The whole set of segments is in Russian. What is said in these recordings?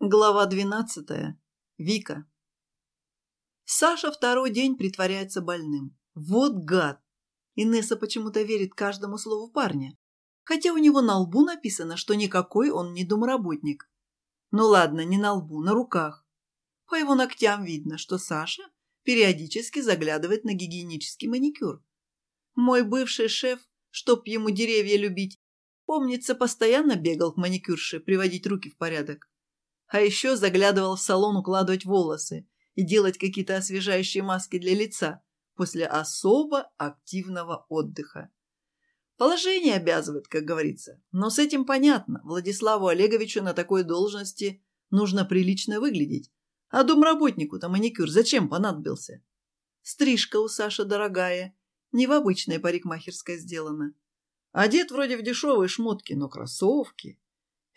Глава 12. Вика. Саша второй день притворяется больным. Вот гад! Инесса почему-то верит каждому слову парня. Хотя у него на лбу написано, что никакой он не домработник. Ну ладно, не на лбу, на руках. По его ногтям видно, что Саша периодически заглядывает на гигиенический маникюр. Мой бывший шеф, чтоб ему деревья любить, помнится, постоянно бегал к маникюрше приводить руки в порядок. А Еще заглядывал в салон укладывать волосы и делать какие-то освежающие маски для лица после особо активного отдыха. Положение обязывает, как говорится. Но с этим понятно. Владиславу Олеговичу на такой должности нужно прилично выглядеть. А домработнику-то маникюр зачем понадобился? Стрижка у Саши дорогая, не в обычной парикмахерской сделана. Одет вроде в дешевые шмотки, но кроссовки.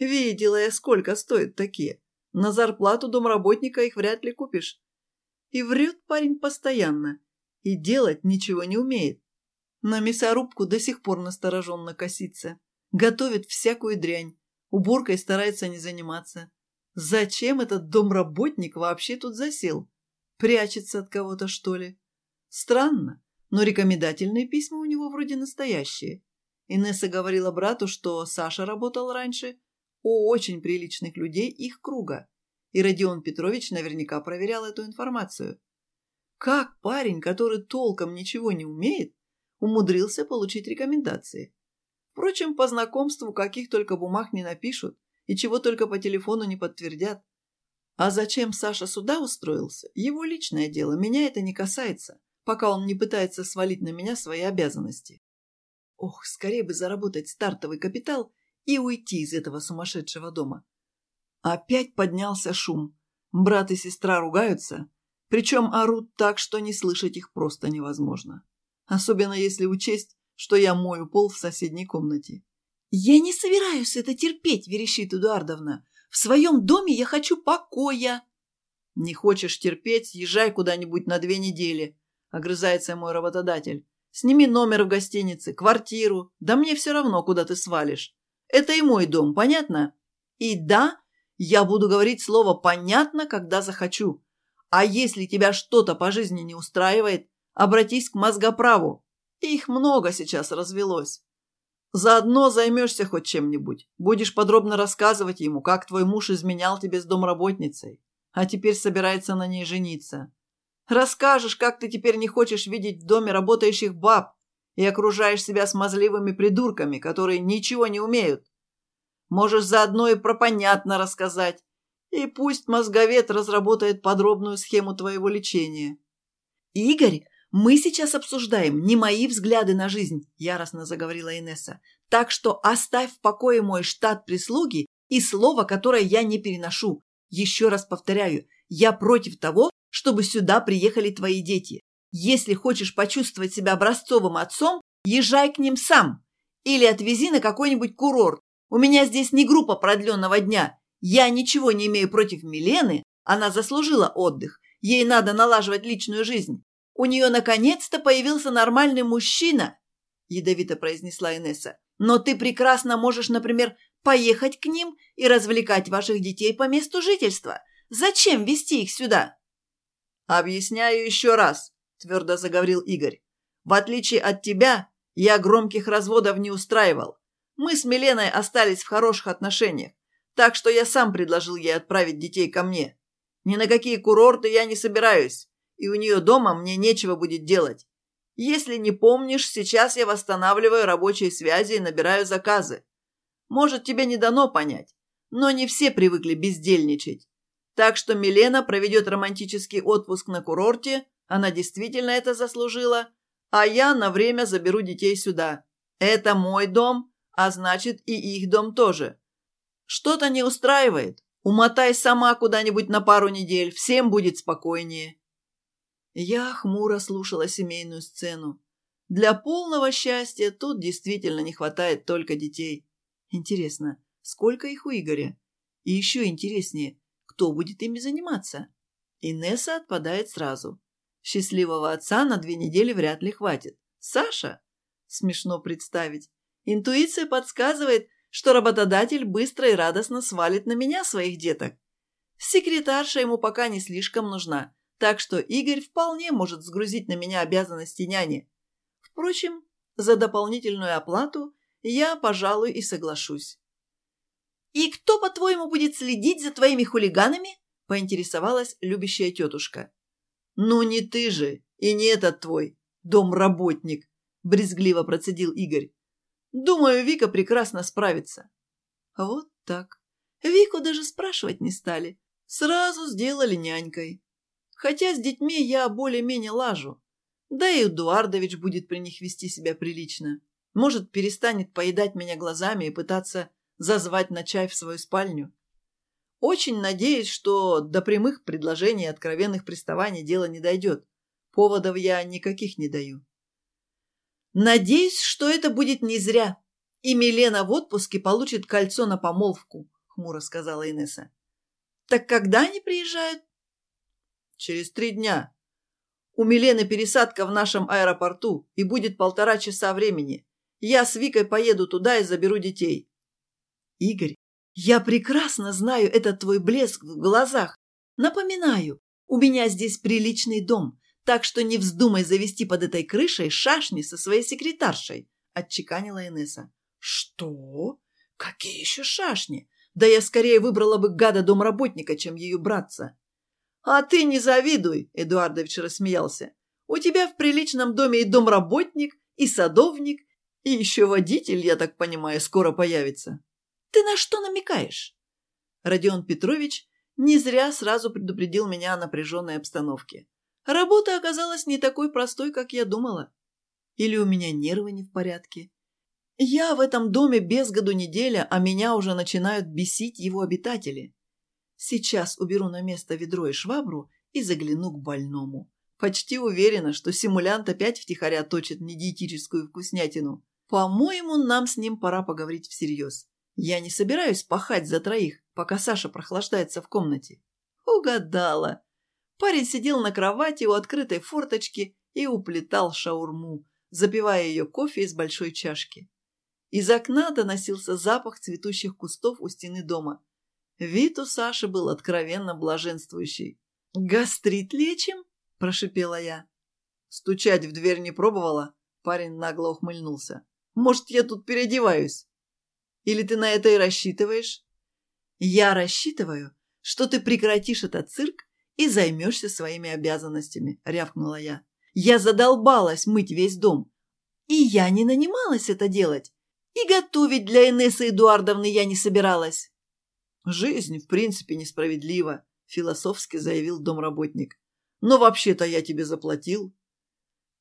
Видела я, сколько стоят такие. На зарплату домработника их вряд ли купишь. И врет парень постоянно. И делать ничего не умеет. На мясорубку до сих пор настороженно косится. Готовит всякую дрянь. Уборкой старается не заниматься. Зачем этот домработник вообще тут засел? Прячется от кого-то, что ли? Странно, но рекомендательные письма у него вроде настоящие. Инесса говорила брату, что Саша работал раньше – очень приличных людей их круга, и Родион Петрович наверняка проверял эту информацию. Как парень, который толком ничего не умеет, умудрился получить рекомендации? Впрочем, по знакомству каких только бумаг не напишут и чего только по телефону не подтвердят. А зачем Саша сюда устроился? Его личное дело, меня это не касается, пока он не пытается свалить на меня свои обязанности. Ох, скорее бы заработать стартовый капитал и уйти из этого сумасшедшего дома. Опять поднялся шум. Брат и сестра ругаются, причем орут так, что не слышать их просто невозможно. Особенно если учесть, что я мою пол в соседней комнате. «Я не собираюсь это терпеть», – верещит Эдуардовна. «В своем доме я хочу покоя». «Не хочешь терпеть, Езжай куда-нибудь на две недели», – огрызается мой работодатель. «Сними номер в гостинице, квартиру. Да мне все равно, куда ты свалишь. Это и мой дом, понятно? И да, я буду говорить слово «понятно», когда захочу. А если тебя что-то по жизни не устраивает, обратись к мозгоправу. Их много сейчас развелось. Заодно займешься хоть чем-нибудь. Будешь подробно рассказывать ему, как твой муж изменял тебе с домработницей, а теперь собирается на ней жениться. Расскажешь, как ты теперь не хочешь видеть в доме работающих баб, и окружаешь себя смазливыми придурками, которые ничего не умеют. Можешь заодно и про понятно рассказать, и пусть мозговед разработает подробную схему твоего лечения. «Игорь, мы сейчас обсуждаем не мои взгляды на жизнь», – яростно заговорила Инесса. «Так что оставь в покое мой штат прислуги и слово, которое я не переношу. Еще раз повторяю, я против того, чтобы сюда приехали твои дети. Если хочешь почувствовать себя образцовым отцом, езжай к ним сам. Или отвези на какой-нибудь курорт. У меня здесь не группа продленного дня. Я ничего не имею против Милены. Она заслужила отдых. Ей надо налаживать личную жизнь. У нее наконец-то появился нормальный мужчина, ядовито произнесла Инесса. Но ты прекрасно можешь, например, поехать к ним и развлекать ваших детей по месту жительства. Зачем везти их сюда? Объясняю еще раз твердо заговорил Игорь. «В отличие от тебя, я громких разводов не устраивал. Мы с Миленой остались в хороших отношениях, так что я сам предложил ей отправить детей ко мне. Ни на какие курорты я не собираюсь, и у нее дома мне нечего будет делать. Если не помнишь, сейчас я восстанавливаю рабочие связи и набираю заказы. Может, тебе не дано понять, но не все привыкли бездельничать. Так что Милена проведет романтический отпуск на курорте она действительно это заслужила, а я на время заберу детей сюда. Это мой дом, а значит и их дом тоже. Что-то не устраивает? Умотай сама куда-нибудь на пару недель, всем будет спокойнее». Я хмуро слушала семейную сцену. Для полного счастья тут действительно не хватает только детей. Интересно, сколько их у Игоря? И еще интереснее, кто будет ими заниматься? Инесса отпадает сразу. Счастливого отца на две недели вряд ли хватит. Саша? Смешно представить. Интуиция подсказывает, что работодатель быстро и радостно свалит на меня своих деток. Секретарша ему пока не слишком нужна, так что Игорь вполне может сгрузить на меня обязанности няни. Впрочем, за дополнительную оплату я, пожалуй, и соглашусь. «И кто, по-твоему, будет следить за твоими хулиганами?» – поинтересовалась любящая тетушка. «Ну не ты же, и не этот твой, домработник», – брезгливо процедил Игорь. «Думаю, Вика прекрасно справится». Вот так. Вику даже спрашивать не стали. Сразу сделали нянькой. Хотя с детьми я более-менее лажу. Да и Эдуардович будет при них вести себя прилично. Может, перестанет поедать меня глазами и пытаться зазвать на чай в свою спальню. Очень надеюсь, что до прямых предложений и откровенных приставаний дело не дойдет. Поводов я никаких не даю. Надеюсь, что это будет не зря. И Милена в отпуске получит кольцо на помолвку, хмуро сказала Инесса. Так когда они приезжают? Через три дня. У Милены пересадка в нашем аэропорту и будет полтора часа времени. Я с Викой поеду туда и заберу детей. Игорь я прекрасно знаю этот твой блеск в глазах. Напоминаю, у меня здесь приличный дом, так что не вздумай завести под этой крышей шашни со своей секретаршей», – отчеканила Инесса. «Что? Какие еще шашни? Да я скорее выбрала бы гада домработника, чем ее братца». «А ты не завидуй», – Эдуардович рассмеялся. «У тебя в приличном доме и домработник, и садовник, и еще водитель, я так понимаю, скоро появится». Ты на что намекаешь? Родион Петрович не зря сразу предупредил меня о напряженной обстановке. Работа оказалась не такой простой, как я думала. Или у меня нервы не в порядке. Я в этом доме без году неделя, а меня уже начинают бесить его обитатели. Сейчас уберу на место ведро и швабру и загляну к больному. Почти уверена, что симулянт опять втихаря точит недиетическую вкуснятину. По-моему, нам с ним пора поговорить всерьез. Я не собираюсь пахать за троих, пока Саша прохлаждается в комнате. Угадала. Парень сидел на кровати у открытой форточки и уплетал шаурму, запивая ее кофе из большой чашки. Из окна доносился запах цветущих кустов у стены дома. Вид у Саши был откровенно блаженствующий. «Гастрит лечим?» – прошипела я. Стучать в дверь не пробовала? Парень нагло ухмыльнулся. «Может, я тут переодеваюсь?» Или ты на это и рассчитываешь? Я рассчитываю, что ты прекратишь этот цирк и займешься своими обязанностями, рявкнула я. Я задолбалась мыть весь дом. И я не нанималась это делать. И готовить для Инессы Эдуардовны я не собиралась. Жизнь, в принципе, несправедлива, философски заявил домработник. Но вообще-то я тебе заплатил.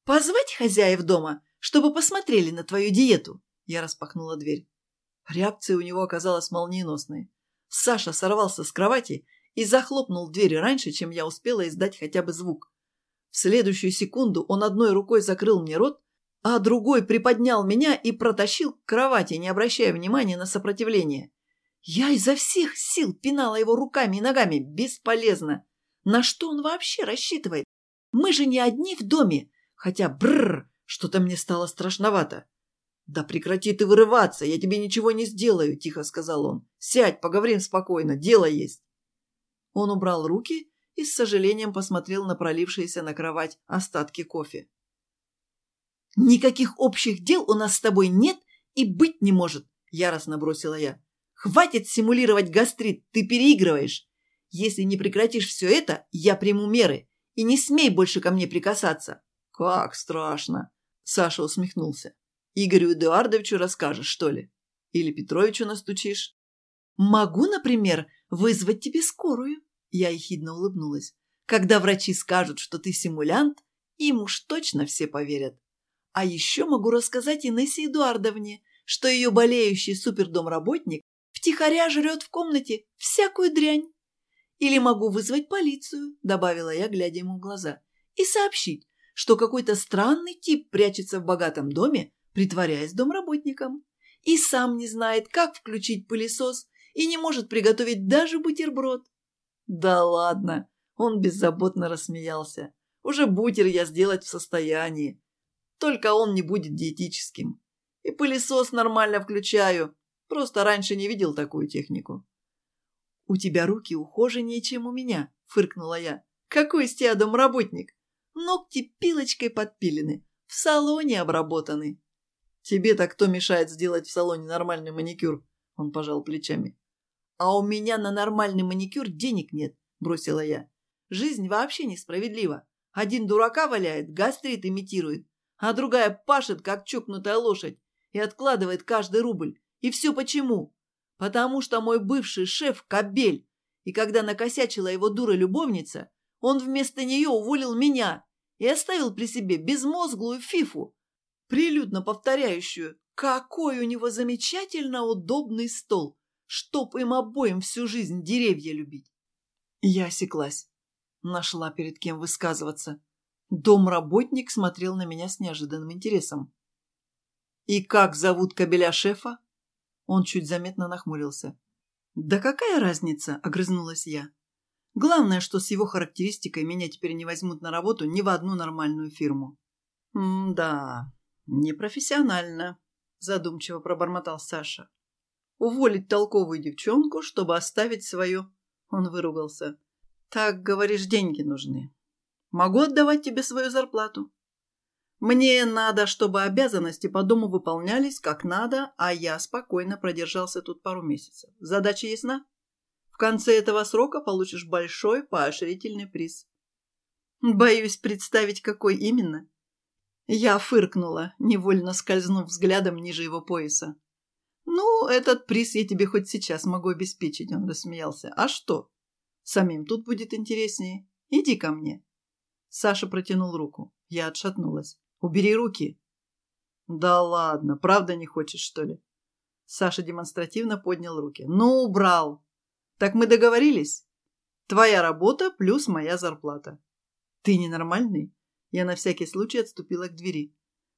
Позвать хозяев дома, чтобы посмотрели на твою диету. Я распахнула дверь. Реакция у него оказалась молниеносной. Саша сорвался с кровати и захлопнул дверь раньше, чем я успела издать хотя бы звук. В следующую секунду он одной рукой закрыл мне рот, а другой приподнял меня и протащил к кровати, не обращая внимания на сопротивление. Я изо всех сил пинала его руками и ногами. Бесполезно. На что он вообще рассчитывает? Мы же не одни в доме. Хотя, бррр, «Да прекрати ты вырываться, я тебе ничего не сделаю», – тихо сказал он. «Сядь, поговорим спокойно, дело есть». Он убрал руки и с сожалением посмотрел на пролившиеся на кровать остатки кофе. «Никаких общих дел у нас с тобой нет и быть не может», – яростно бросила я. «Хватит симулировать гастрит, ты переигрываешь. Если не прекратишь все это, я приму меры. И не смей больше ко мне прикасаться». «Как страшно!» – Саша усмехнулся. Игорю Эдуардовичу расскажешь, что ли? Или Петровичу настучишь? Могу, например, вызвать тебе скорую. Я ехидно улыбнулась. Когда врачи скажут, что ты симулянт, им уж точно все поверят. А еще могу рассказать Инессе Эдуардовне, что ее болеющий супердомработник втихаря жрет в комнате всякую дрянь. Или могу вызвать полицию, добавила я, глядя притворяясь домработником, и сам не знает, как включить пылесос и не может приготовить даже бутерброд. Да ладно, он беззаботно рассмеялся. Уже бутер я сделать в состоянии. Только он не будет диетическим. И пылесос нормально включаю. Просто раньше не видел такую технику. «У тебя руки ухоженнее, чем у меня», — фыркнула я. «Какой из тебя домработник? Ногти пилочкой подпилены, в салоне обработаны». Тебе то кто мешает сделать в салоне нормальный маникюр?» Он пожал плечами. «А у меня на нормальный маникюр денег нет», – бросила я. «Жизнь вообще несправедлива. Один дурака валяет, гастрит имитирует, а другая пашет, как чокнутая лошадь, и откладывает каждый рубль. И все почему? Потому что мой бывший шеф – кобель, и когда накосячила его дура-любовница, он вместо нее уволил меня и оставил при себе безмозглую фифу, прилюдно повторяющую «Какой у него замечательно удобный стол! Чтоб им обоим всю жизнь деревья любить!» Я осеклась. Нашла перед кем высказываться. Домработник смотрел на меня с неожиданным интересом. «И как зовут кабеля шефа?» Он чуть заметно нахмурился. «Да какая разница?» – огрызнулась я. «Главное, что с его характеристикой меня теперь не возьмут на работу ни в одну нормальную фирму». «М-да...» «Непрофессионально», – задумчиво пробормотал Саша. «Уволить толковую девчонку, чтобы оставить свою...» Он выругался. «Так, говоришь, деньги нужны. Могу отдавать тебе свою зарплату. Мне надо, чтобы обязанности по дому выполнялись как надо, а я спокойно продержался тут пару месяцев. Задача ясна? В конце этого срока получишь большой поощрительный приз». «Боюсь представить, какой именно», я фыркнула, невольно скользнув взглядом ниже его пояса. «Ну, этот приз я тебе хоть сейчас могу обеспечить», — он рассмеялся. «А что? Самим тут будет интереснее. Иди ко мне». Саша протянул руку. Я отшатнулась. «Убери руки!» «Да ладно, правда не хочешь, что ли?» Саша демонстративно поднял руки. «Ну, убрал!» «Так мы договорились?» «Твоя работа плюс моя зарплата». «Ты ненормальный?» Я на всякий случай отступила к двери.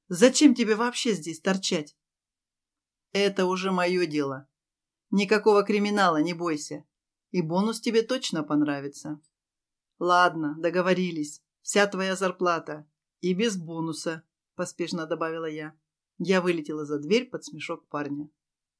«Зачем тебе вообще здесь торчать?» «Это уже мое дело. Никакого криминала, не бойся. И бонус тебе точно понравится». «Ладно, договорились. Вся твоя зарплата. И без бонуса», – поспешно добавила я. Я вылетела за дверь под смешок парня.